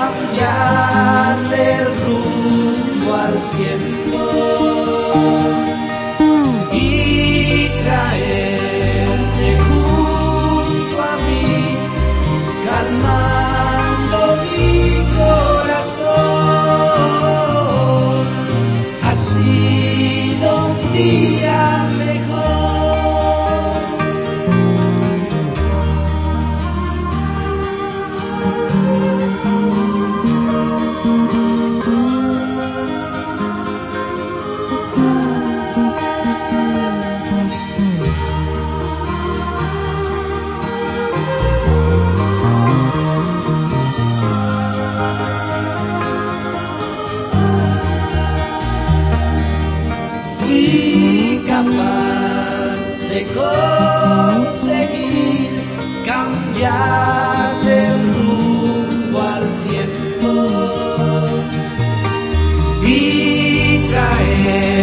cambiarle el rumbo al tiempo y traerte junto a mí, calmando mi corazón. Ha sido un día fui capaz de conseguir cambiar el rumbo al tiempo y traer